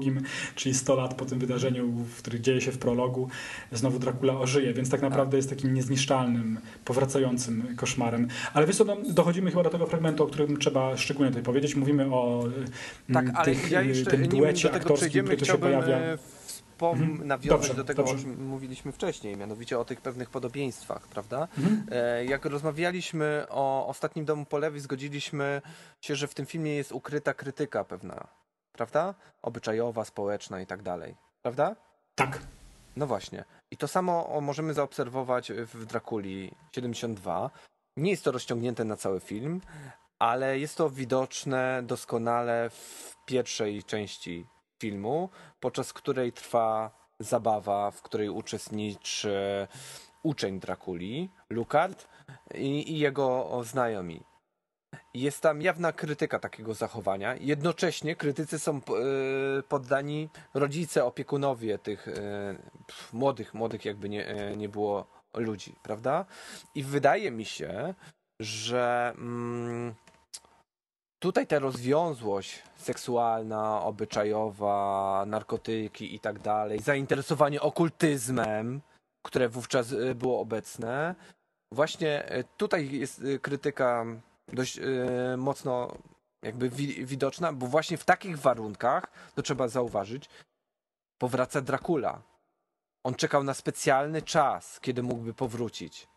czyli 100 lat po tym wydarzeniu, które dzieje się w prologu, znowu Dracula ożyje, więc tak naprawdę jest takim niezniszczalnym, powracającym koszmarem. Ale wiesz co, no, dochodzimy chyba do tego fragmentu, o którym trzeba szczególnie tutaj powiedzieć. Mówimy o Tak, mm, ale tych, ja y, jeszcze, tym duecie aktorskim, który tu się pojawia. Wspom- Mhm. nawiązać Dobrze, do tego, dobrze. o czym mówiliśmy wcześniej, mianowicie o tych pewnych podobieństwach, prawda? Mhm. E, Jak rozmawialiśmy o Ostatnim Domu po lewej, zgodziliśmy się, że w tym filmie jest ukryta krytyka pewna, prawda? Obyczajowa, społeczna i tak dalej, prawda? Tak. No właśnie. I to samo możemy zaobserwować w Drakuli 72. Nie jest to rozciągnięte na cały film, ale jest to widoczne doskonale w pierwszej części filmu, podczas której trwa zabawa, w której uczestniczy uczeń Drakuli, Lukard i, i jego znajomi. Jest tam jawna krytyka takiego zachowania. Jednocześnie krytycy są y, poddani rodzice, opiekunowie tych pf, młodych, młodych jakby nie, nie było ludzi, prawda? I wydaje mi się, że mm, tutaj ta rozwiązłość seksualna, obyczajowa, narkotyki i tak dalej, zainteresowanie okultyzmem, które wówczas y, było obecne, właśnie y, tutaj jest y, krytyka dość mocno jakby wi- widoczna, bo właśnie w takich warunkach, to trzeba zauważyć, powraca Dracula. On czekał na specjalny czas, kiedy mógłby powrócić.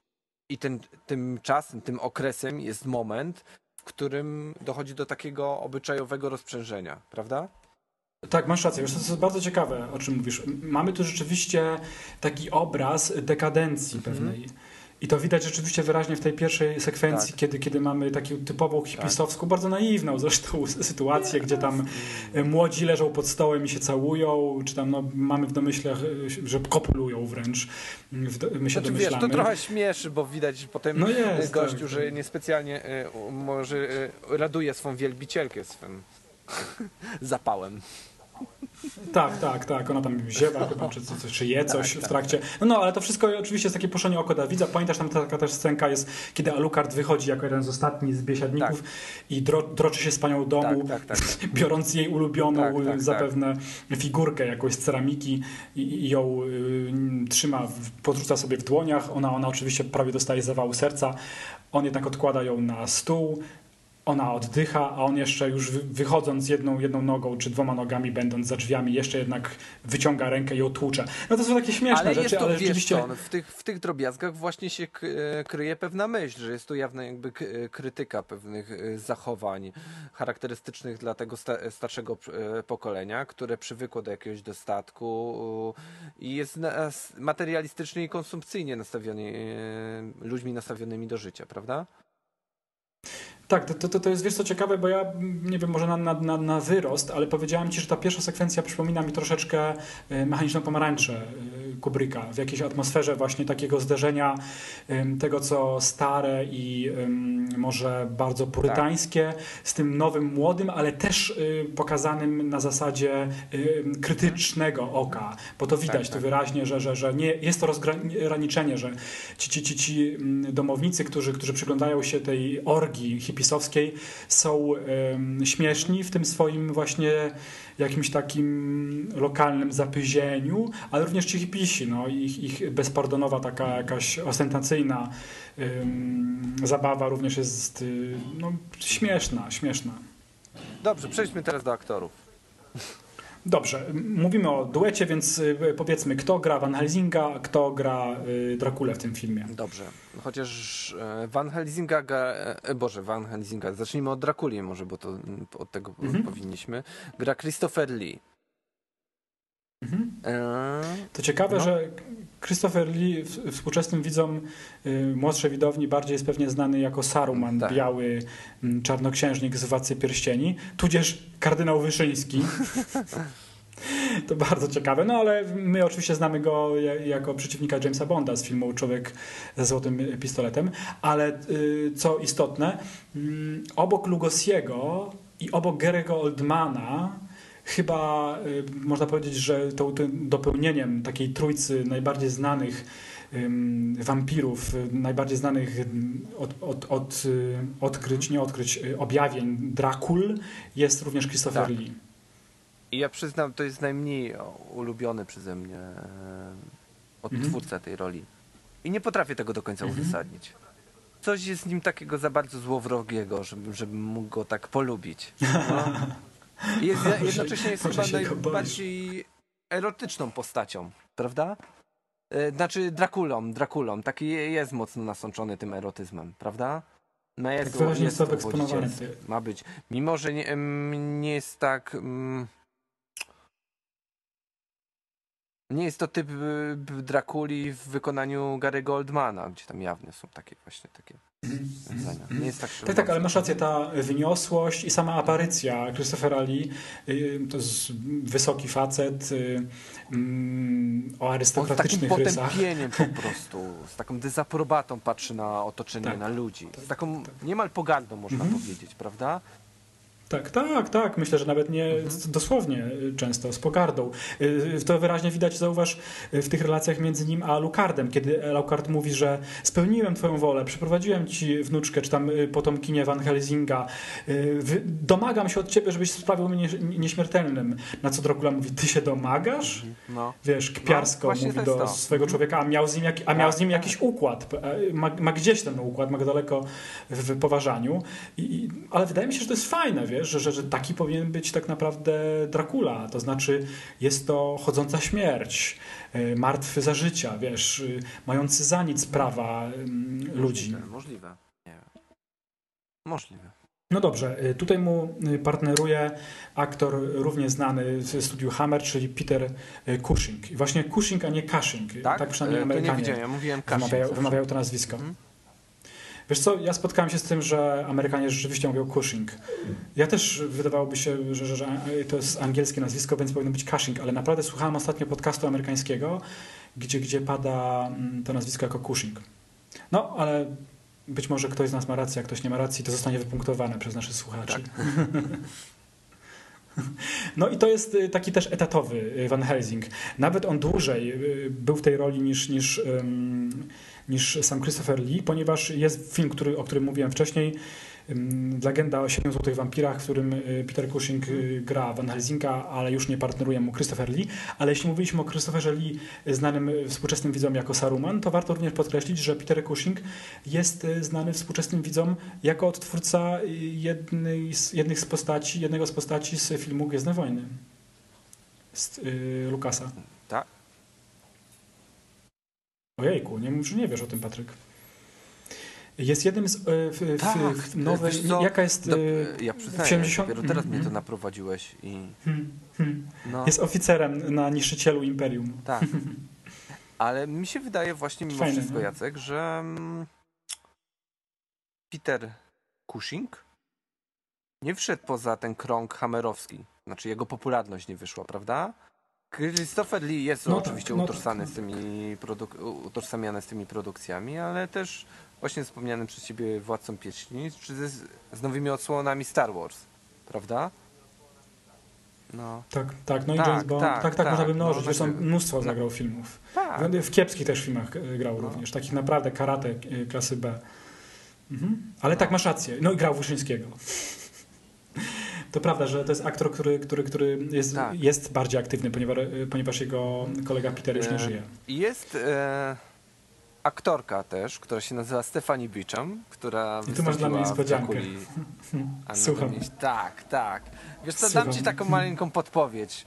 I ten, tym czasem, tym okresem jest moment, którym dochodzi do takiego obyczajowego rozprzężenia, prawda? Tak, masz rację. Wiesz, to jest bardzo ciekawe, o czym mówisz. Mamy tu rzeczywiście taki obraz dekadencji pewnej. I to widać rzeczywiście wyraźnie w tej pierwszej sekwencji, Tak. kiedy, kiedy mamy taką typową hipisowską, bardzo naiwną zresztą sytuację, gdzie tam e, młodzi leżą pod stołem i się całują, czy tam no, mamy w domyśle, e, że kopulują wręcz. W do- My się Znaczy, wiesz, to trochę śmieszy, bo widać po tym No jest, gościu, tak. że niespecjalnie może raduje swą wielbicielkę swym zapałem. Tak, tak, tak. Ona tam ziewa chyba, czy, coś, czy je coś w trakcie. No, no, ale to wszystko oczywiście jest takie poszenie oko Dawida. Pamiętasz, tam taka też scenka jest, kiedy Alucard wychodzi jako jeden z ostatnich z biesiadników i dro, droczy się z panią domu, Tak, tak, tak. biorąc jej ulubioną Tak, tak, zapewne figurkę jakąś z ceramiki i, ją y, trzyma, podrzuca sobie w dłoniach. Ona, ona oczywiście prawie dostaje zawału serca. On jednak odkłada ją na stół. Ona oddycha, a on jeszcze już wy- wychodząc jedną, jedną nogą czy dwoma nogami, będąc za drzwiami, jeszcze jednak wyciąga rękę i ją tłucze. No to są takie śmieszne Ale rzeczy, jest to, ale wiesz rzeczywiście... co, no, w tych, w tych drobiazgach właśnie się e, kryje pewna myśl, że jest to jawna jakby e, krytyka pewnych e, zachowań charakterystycznych dla tego sta- starszego pokolenia, które przywykło do jakiegoś dostatku i jest materialistycznie i konsumpcyjnie nastawiony, ludźmi nastawionymi do życia, prawda? Tak, to, to, to jest wiesz co ciekawe, bo ja mm, nie wiem, może na, na, na, wyrost, ale powiedziałem ci, że ta pierwsza sekwencja przypomina mi troszeczkę y, mechaniczną pomarańczę Kubricka w jakiejś atmosferze właśnie takiego zderzenia tego, co stare i może bardzo purytańskie z tym nowym, młodym, ale też y, pokazanym na zasadzie y, krytycznego oka, bo to widać Tak, tu tak. wyraźnie, że, że, że nie, jest to rozgraniczenie, że ci, ci, ci, ci domownicy, którzy, którzy przyglądają się tej orgii hipisowskiej, są śmieszni w tym swoim właśnie jakimś takim lokalnym zapyzieniu, ale również ci hipisi, no, ich, ich bezpardonowa taka jakaś ostentacyjna em, zabawa również jest y, no, śmieszna, śmieszna. Dobrze, przejdźmy teraz do aktorów. Dobrze, mówimy o duecie, więc y, powiedzmy, kto gra Van Helsinga, kto gra y, Drakulę w tym filmie. Dobrze, chociaż e, Van Helsinga, gra, e, Boże, Van Helsinga, zacznijmy od Drakuli może, bo to mm, od tego Mhm. powinniśmy. Gra Christopher Lee. Mhm. E, To ciekawe, No. że Christopher Lee współczesnym widzom y, młodszej widowni bardziej jest pewnie znany jako Saruman, Tak. biały mm, czarnoksiężnik z Władcy Pierścieni, tudzież kardynał Wyszyński. To bardzo ciekawe, no ale my oczywiście znamy go ja- jako przeciwnika Jamesa Bonda z filmu Człowiek ze złotym pistoletem, ale y, co istotne, mm, obok Lugosiego i obok Gary'ego Oldmana chyba y, można powiedzieć, że tym dopełnieniem takiej trójcy najbardziej znanych wampirów, y, najbardziej znanych od, od, od y, odkryć, nie odkryć, objawień Drakul jest również Christopher Tak. Lee. I ja przyznam, to jest najmniej ulubiony przeze mnie e, odtwórca tej roli. I nie potrafię tego do końca uzasadnić. Coś jest z nim takiego za bardzo złowrogiego, żebym, żebym mógł go tak polubić. No. Jest, jednocześnie jest chyba najbardziej erotyczną postacią, prawda? E, Znaczy Drakulą, Drakulą. Taki jest mocno nasączony tym erotyzmem, prawda? No jest, Tak wyraźnie jest jest. Ma być. Mimo, że nie, nie jest tak... mm, Nie jest to typ y, b- Drakuli w wykonaniu Gary Goldmana, gdzie tam jawnie są takie właśnie takie. Nie jest tak Tak, tak, ale masz rację, ta wyniosłość i sama aparycja Christophera Lee, y, to jest wysoki facet y, mm, o On z takim arystokratycznych rysach. potępieniem po prostu, z taką dezaprobatą patrzy na otoczenie, Tak. na ludzi. Z taką niemal pogardą można Mhm. powiedzieć, prawda? Tak, tak, tak. Myślę, że nawet nie Mhm. dosłownie y, często, z pogardą. Y, To wyraźnie widać, zauważ, y, w tych relacjach między nim a Lucardem, kiedy Lucard mówi, że spełniłem twoją wolę, przyprowadziłem ci wnuczkę, czy tam y, potomkinię Van Helsinga, y, domagam się od ciebie, żebyś sprawił mnie nie- nieśmiertelnym. Na co Dracula mówi, ty się domagasz? No. Wiesz, kpiarsko właśnie mówi do swojego człowieka, a miał z nim, jak, a miał Tak, z nim tak. jakiś układ. E, Ma, ma gdzieś ten układ, ma go daleko w, poważaniu. I, ale wydaje mi się, że to jest fajne, wiesz, że, że, że taki powinien być tak naprawdę Dracula. To znaczy jest to chodząca śmierć, e, martwy za życia, wiesz, y, mający za nic prawa ludzi. Możliwe, możliwe. Możliwe. No dobrze, y, tutaj mu partneruje aktor równie znany w studiu Hammer, czyli Peter Cushing. I właśnie Cushing, a nie Cushing. Tak? tak przynajmniej E, to nie Amerykanie widziałem, ja mówiłem Cushing wymawiają, wymawiają to nazwisko. Mhm. Wiesz co, ja spotkałem się z tym, że Amerykanie rzeczywiście mówią Cushing. Ja też wydawałoby się, że, że, że to jest angielskie nazwisko, więc powinno być Cushing, ale naprawdę słuchałem ostatnio podcastu amerykańskiego, gdzie, gdzie pada mm, to nazwisko jako Cushing. No, ale być może ktoś z nas ma rację, a ktoś nie ma racji, to zostanie wypunktowane przez naszych słuchaczy. No i to jest y, taki też etatowy y, Van Helsing. Nawet on dłużej y, był w tej roli niż, niż, niż sam Christopher Lee, ponieważ jest film, który, o którym mówiłem wcześniej, Legenda o siedmiu złotych wampirach, w którym y, Peter Cushing y, gra Van Helsinga, ale już nie partneruje mu Christopher Lee. Ale jeśli mówiliśmy o Christopherze Lee, y, znanym współczesnym widzom jako Saruman, to warto również podkreślić, że Peter Cushing jest znany współczesnym widzom jako odtwórca jednej z, jednych z postaci, jednego z postaci z filmu Gwiezdne Wojny. Z y, Lukasa. Tak? Ojejku, nie mów, że nie wiesz o tym, Patryk. Jest jednym z... y, W, w, Tak, w nowej... co, Jaka jest... Do, y, ja przyznaję, 70 dopiero teraz Mhm. mnie to naprowadziłeś i... hmm, hmm. No, Jest oficerem na niszczycielu Imperium. tak. Ale mi się wydaje właśnie mimo Fajne, wszystko, no. Jacek, że mm, Peter Cushing nie wszedł poza ten krąg hamerowski. Znaczy jego popularność nie wyszła, prawda? Christopher Lee jest No tak, oczywiście no tak, utożsamiany, no z tymi produk- utożsamiany z tymi produkcjami, ale też właśnie wspomnianym przez ciebie Władcą Pieśni, czy z, z nowymi odsłonami Star Wars, prawda? No, Tak, tak. No i Tak, James Bond. Tak, tak, tak, można tak, by mnożyć. no, Zresztą mnóstwo no. zagrał filmów. tak. W, kiepskich też filmach y, grał No. również. Takich naprawdę karate y, klasy B. Mhm. Ale tak, masz rację. No i grał Wyszyńskiego. To prawda, że to jest aktor, który, który, który jest, Tak. jest bardziej aktywny, ponieważ, y, ponieważ jego kolega Peter już nie E, żyje. Jest e, aktorka też, która się nazywa Stephanie Beecham, która I tu masz dla mnie niespodziankę. Słucham. Tak, tak. Wiesz co, dam Słucham. ci taką maleńką podpowiedź.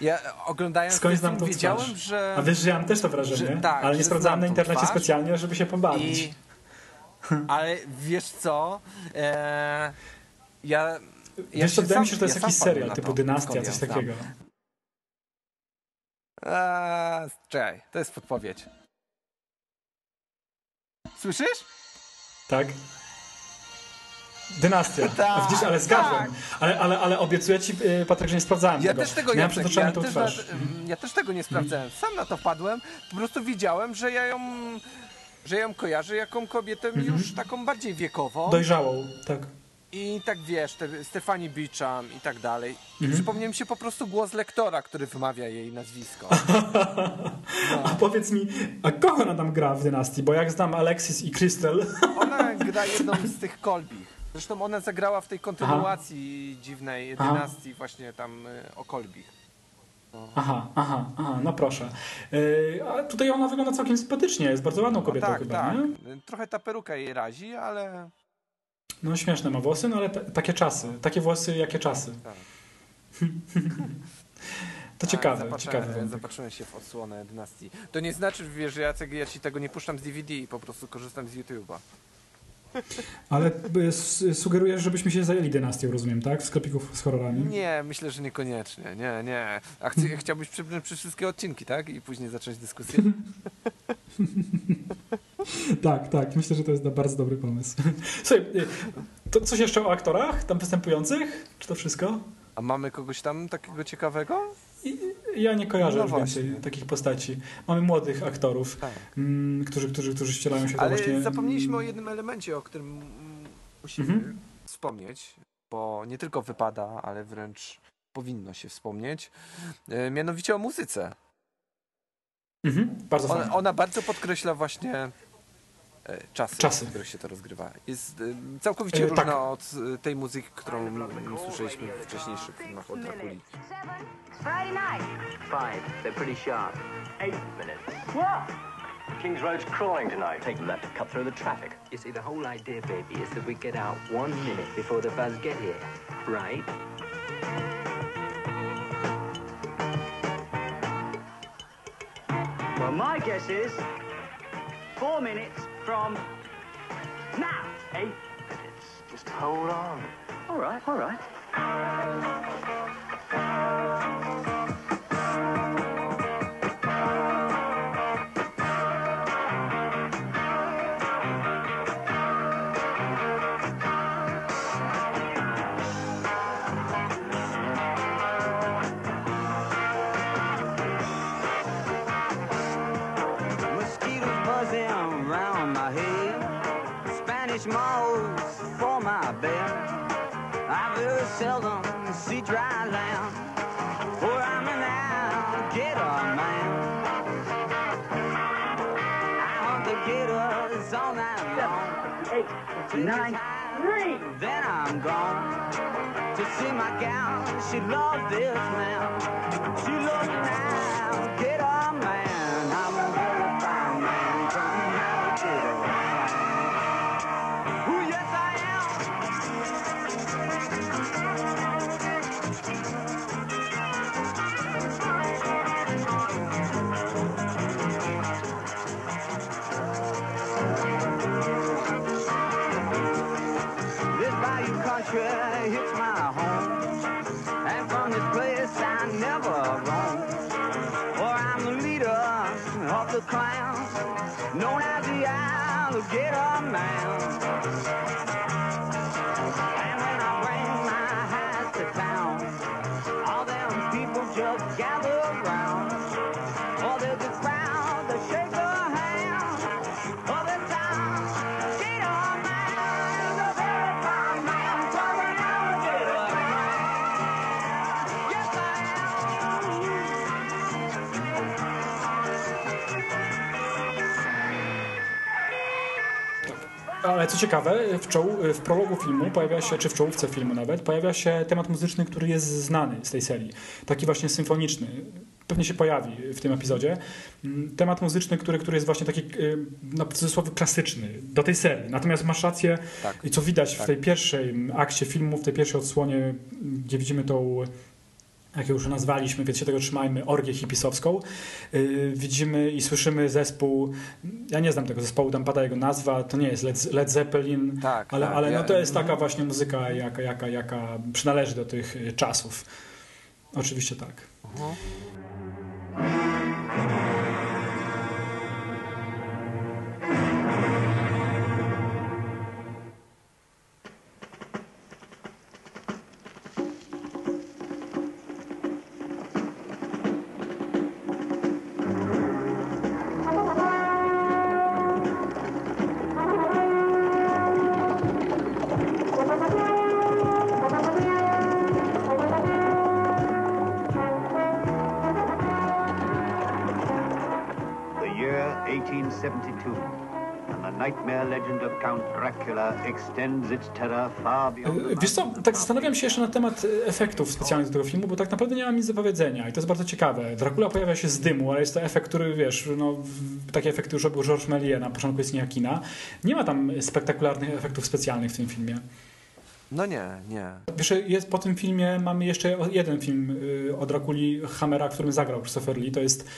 Ja oglądając Skądś ten znam film wiedziałem, twarz. że... A wiesz, że ja mam też to wrażenie, że- tak, ale nie sprawdzałem na internecie specjalnie, żeby się pobawić. I... Ale wiesz co? E, ja... ja Wiesz co, wydaje mi się, że to jest ja jakiś serial typu Dynastia, skąd coś takiego. Eee, czekaj, to jest podpowiedź. Słyszysz? Tak? Dynastia. Tak, Widzisz, ale zgadłem. Ale, ale, ale obiecuję ci, y, Patryk, że nie sprawdzałem Ja tego. też tego Miałem Jacek, ja tą też, twarz. na, ja też tego nie sprawdzałem. Sam na to wpadłem. Po prostu widziałem, że ja ją, że ja ją kojarzę jaką kobietę Mhm. już taką bardziej wiekową. Dojrzałą, tak. I tak wiesz, te Stefani Beacham i tak dalej. Mhm. przypomniał mi się po prostu głos lektora, który wymawia jej nazwisko. A powiedz mi, a kogo ona tam gra w dynastii? Bo jak znam Alexis i Crystal, Ona gra jedną z tych kolbich. Zresztą ona zagrała w tej kontynuacji dziwnej Aha. dynastii właśnie tam y, o kolbich. Aha, aha, aha, no proszę. Yy, a tutaj ona wygląda całkiem sympatycznie, jest bardzo ładną kobietą tak, chyba, tak. nie? Trochę ta peruka jej razi, ale No śmieszne ma włosy, no ale ta, takie czasy. Takie włosy, jakie czasy. Tak. To tak, ciekawe, zapatrzyłem, ciekawe. zapatrzyłem się w odsłonę dynastii. To nie znaczy, wiesz, że Jacek, ja ci tego nie puszczam z DVD, po prostu korzystam z YouTube'a. Ale y, sugerujesz, żebyśmy się zajęli dynastią, rozumiem, tak? Sklepików z horrorami? Nie, myślę, że niekoniecznie. Nie, nie. A chci, chciałbyś przybrnąć przez wszystkie odcinki, tak? I później zacząć dyskusję? Tak, tak, myślę, że to jest bardzo dobry pomysł. Słuchaj, y, to coś jeszcze o aktorach tam występujących? Czy to wszystko? A mamy kogoś tam takiego ciekawego? Ja nie kojarzę No więcej takich postaci. Mamy młodych aktorów, Tak. mm, którzy, którzy, którzy ścielają się Ale właśnie... zapomnieliśmy o jednym elemencie, o którym musimy Mhm. wspomnieć, bo nie tylko wypada, ale wręcz powinno się wspomnieć. E, mianowicie o muzyce. Mhm, bardzo Ona, fajnie. ona bardzo podkreśla właśnie czasy, Czasy. w których się to rozgrywa. Jest e, całkowicie E, różna tak. od e, tej muzyki, którą słyszeliśmy w wcześniejszych filmach o Drakuli. King's Road's crawling tonight. Take left to cut through the traffic. You see, the whole idea, baby, is that we get out one minute before the buzz get here, right? Well, my guess is four minutes from now. Eight minutes. Just hold on. All right, all right. Spanish moles for my bed. I very seldom see dry land. For I'm an alligator man. I hunt the gators all night long. Eight, nine, three. Then I'm gone to see my gal. She loves this man. She loves an alligator man. Clan, known as the alligator man. And when I bring my hat to town, all them people just gather co ciekawe, w, czoł, w prologu filmu pojawia się, czy w czołówce filmu nawet, pojawia się temat muzyczny, który jest znany z tej serii. Taki właśnie symfoniczny. Pewnie się pojawi w tym epizodzie. Mm, Temat muzyczny, który, który jest właśnie taki, y, no, w cudzysłowie, klasyczny do tej serii. Natomiast masz rację, Tak. i co widać w Tak. tej pierwszej akcie filmu, w tej pierwszej odsłonie, gdzie widzimy tą jak ją już nazwaliśmy, więc się tego trzymajmy, orgię hipisowską. Yy, widzimy i słyszymy zespół, ja nie znam tego zespołu, tam pada jego nazwa, to nie jest Led, Led Zeppelin, Tak, ale, tak, ale no to jest taka właśnie muzyka, jaka, jaka, jaka przynależy do tych y, czasów. Oczywiście tak. 1872. Wiesz co, tak zastanawiam się jeszcze na temat e, efektów specjalnych do tego filmu, bo tak naprawdę nie mam nic do powiedzenia i to jest bardzo ciekawe. Dracula pojawia się z dymu, ale jest to efekt, który wiesz, no, takie efekty już robił Georges Méliès na początku istnienia kina. Nie ma tam spektakularnych efektów specjalnych w tym filmie. No nie, nie. Wiesz, jest, po tym filmie mamy jeszcze jeden film y, o Drakuli Hammera, którym zagrał Christopher Lee. To jest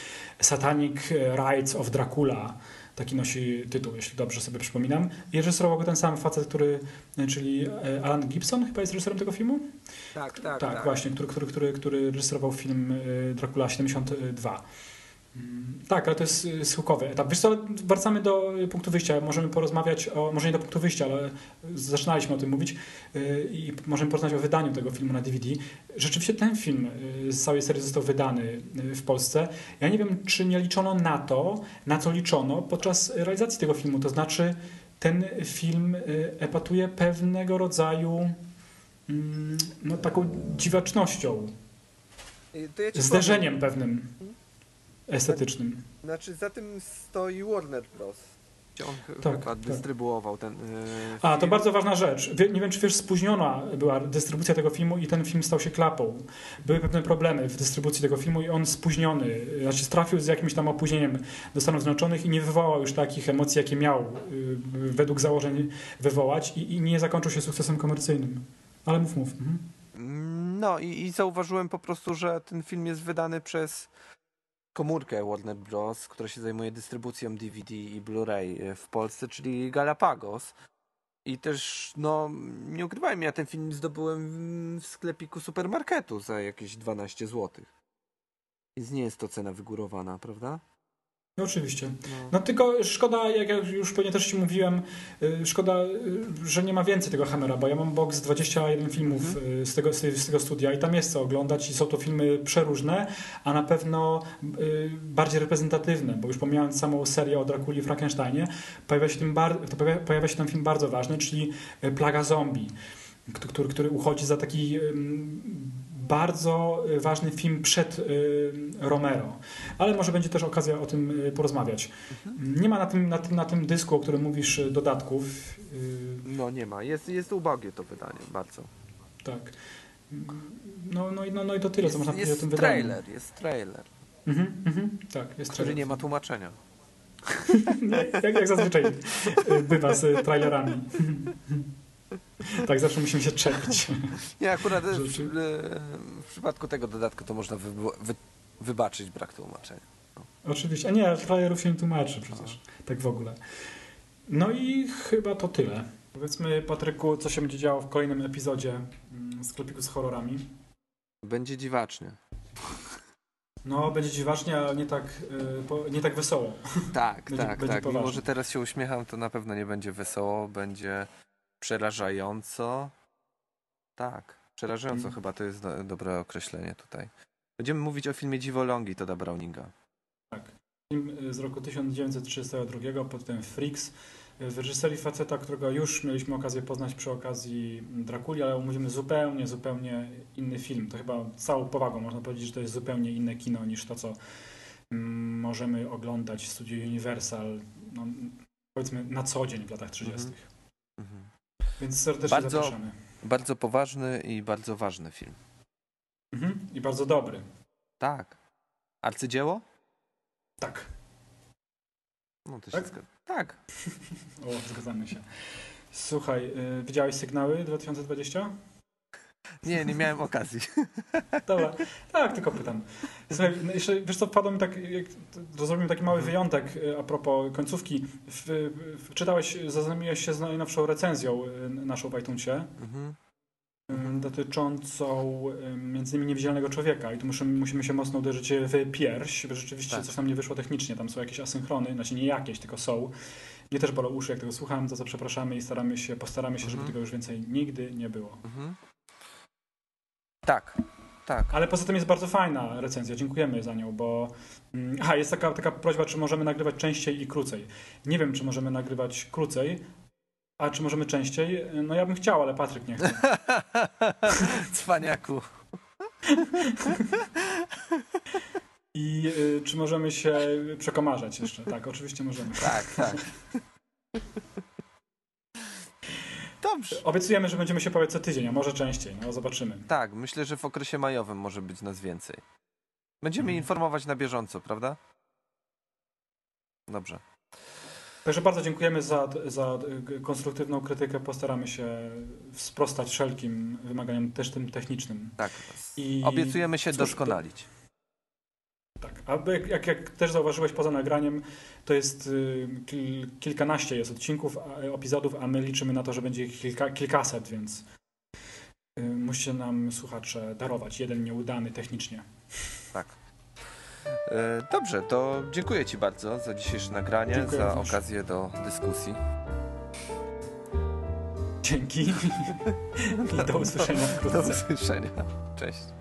Satanic Rites of Dracula. Taki nosi tytuł, jeśli dobrze sobie przypominam. I reżyserował go ten sam facet, który, y, czyli y, Alan Gibson chyba jest reżyserem tego filmu? Tak, tak, Tak, właśnie, który, który, który, który reżyserował film y, Dracula 72. Tak, ale to jest y, schyłkowy etap. Wiesz co, wracamy do y, punktu wyjścia. Możemy porozmawiać o, może nie do punktu wyjścia, ale zaczynaliśmy o tym mówić y, i możemy porozmawiać o wydaniu tego filmu na DVD. Rzeczywiście ten film z całej serii został wydany w Polsce. Ja nie wiem, czy nie liczono na to, na co liczono podczas realizacji tego filmu. To znaczy, ten film epatuje pewnego rodzaju mm, no, taką dziwacznością, ja zderzeniem pewnym estetycznym. Znaczy za tym stoi Warner Bros. On Tak, chyba tak. dystrybuował ten y, A, to bardzo ważna rzecz. Wie, nie wiem, czy wiesz, spóźniona była dystrybucja tego filmu i ten film stał się klapą. Były pewne problemy w dystrybucji tego filmu i on spóźniony, znaczy trafił z jakimś tam opóźnieniem do Stanów Zjednoczonych i nie wywołał już takich emocji, jakie miał y, według założeń wywołać i, i nie zakończył się sukcesem komercyjnym. Ale mów, mów. Mhm. No i, i zauważyłem po prostu, że ten film jest wydany przez komórkę Warner Bros., która się zajmuje dystrybucją DVD i Blu-ray w Polsce, czyli Galapagos. I też, no, nie ukrywajmy, ja ten film zdobyłem w sklepiku supermarketu za jakieś 12 zł. Więc nie jest to cena wygórowana, prawda? No, oczywiście. No. No tylko szkoda, jak ja już pewnie też Ci mówiłem, y, szkoda, y, że nie ma więcej tego Hammera, bo ja mam box 21 filmów y, z, tego, z tego studia i tam jest co oglądać i są to filmy przeróżne, a na pewno bardziej reprezentatywne, bo już pomijając samą serię o Drakuli i Frankensteinie, pojawia się, tym bar- pojawia, pojawia się tam film bardzo ważny, czyli Plaga Zombie, który, który uchodzi za taki bardzo y, ważny film przed y, Romero. Ale może będzie też okazja o tym y, porozmawiać. Nie ma na tym, na, tym, na tym dysku, o którym mówisz, dodatków. y, No nie ma, jest, jest ubogie to wydanie, bardzo. Tak. No, no, i- no, no i to tyle, co można Jest, powiedzieć o jest tym wydaniu. trailer, jest trailer, Mhm, mhm, tak, jest który trailer. nie ma tłumaczenia. jak, jak zazwyczaj bywa z trailerami. tak, zawsze musimy się czepić. Nie, akurat w, Rzeczy. w przypadku tego dodatku to można wy, wy, wybaczyć brak tłumaczenia. Oczywiście, a nie, trailerów się nie tłumaczy przecież, tak w ogóle. No i chyba to tyle. Powiedzmy, Patryku, co się będzie działo w kolejnym epizodzie mm, sklepiku z horrorami. Będzie dziwacznie. No, będzie dziwacznie, ale nie tak, po, nie tak wesoło. Tak, Będzie- tak, będzie tak. Mimo, poważnie. że teraz się uśmiecham, to na pewno nie będzie wesoło, będzie przerażająco. Tak, przerażająco Mm. chyba to jest do, dobre określenie tutaj. Będziemy mówić o filmie Dziwolągi Toda Browninga. Film y, z roku 1932 pod tym Freaks y, w reżyserii faceta, którego już mieliśmy okazję poznać przy okazji Drakuli, ale mówimy zupełnie, zupełnie inny film. To chyba całą powagą można powiedzieć, że to jest zupełnie inne kino niż to, co mm, możemy oglądać w studiu Universal, no, powiedzmy na co dzień w latach 30. Mhm. Więc serdecznie Bardzo- zapraszamy. Bardzo poważny i bardzo ważny film. Mhm. I bardzo dobry. Tak. Arcydzieło? Tak. No to się Tak? zgadza. Tak. O, zgadzamy się. Słuchaj, y, widziałeś sygnały 2020? Nie, nie miałem okazji. Dobra, tak, tylko pytam. Słuchaj, no jeszcze, wiesz co, wpadło mi tak, jak, zrobimy taki mały wyjątek y, a propos końcówki. W, w, czytałeś, zaznajomiłeś się z najnowszą recenzją y, naszą w iTunesie Mhm. y, dotyczącą między innymi niewidzialnego człowieka i tu musimy, musimy się mocno uderzyć w pierś, bo rzeczywiście Tak. coś tam nie wyszło technicznie, tam są jakieś asynchrony, znaczy nie jakieś, tylko są. Mnie też bolą uszy, jak tego słucham, za co przepraszamy i staramy się, postaramy się, żeby Mhm. tego już więcej nigdy nie było. Mhm. Tak. Tak. Ale poza tym jest bardzo fajna recenzja, dziękujemy za nią, bo mm, aha, jest taka, taka prośba, czy możemy nagrywać częściej i krócej. Nie wiem, czy możemy nagrywać krócej, a czy możemy częściej? No ja bym chciał, ale Patryk nie chce. Cwaniaku. I I y, czy możemy się przekomarzać jeszcze? Tak, oczywiście możemy. Tak, tak. Dobrze. Obiecujemy, że będziemy się pojawiać co tydzień, a może częściej, no zobaczymy. Tak, myślę, że w okresie majowym może być nas więcej. Będziemy Mhm. informować na bieżąco, prawda? Dobrze. Także bardzo dziękujemy za, za konstruktywną krytykę. Postaramy się sprostać wszelkim wymaganiom też tym technicznym. Tak. I Obiecujemy się cóż, doskonalić. Tak, a jak, jak, też zauważyłeś poza nagraniem, to jest y, kil, kilkanaście jest odcinków, epizodów, a my liczymy na to, że będzie kilka, kilkaset, więc y, musicie nam słuchacze darować jeden nieudany technicznie. Tak. E, Dobrze, to dziękuję Ci bardzo za dzisiejsze nagranie, Dziękuję za również. okazję do dyskusji. Dzięki i do usłyszenia Do wkrótce. usłyszenia. Cześć.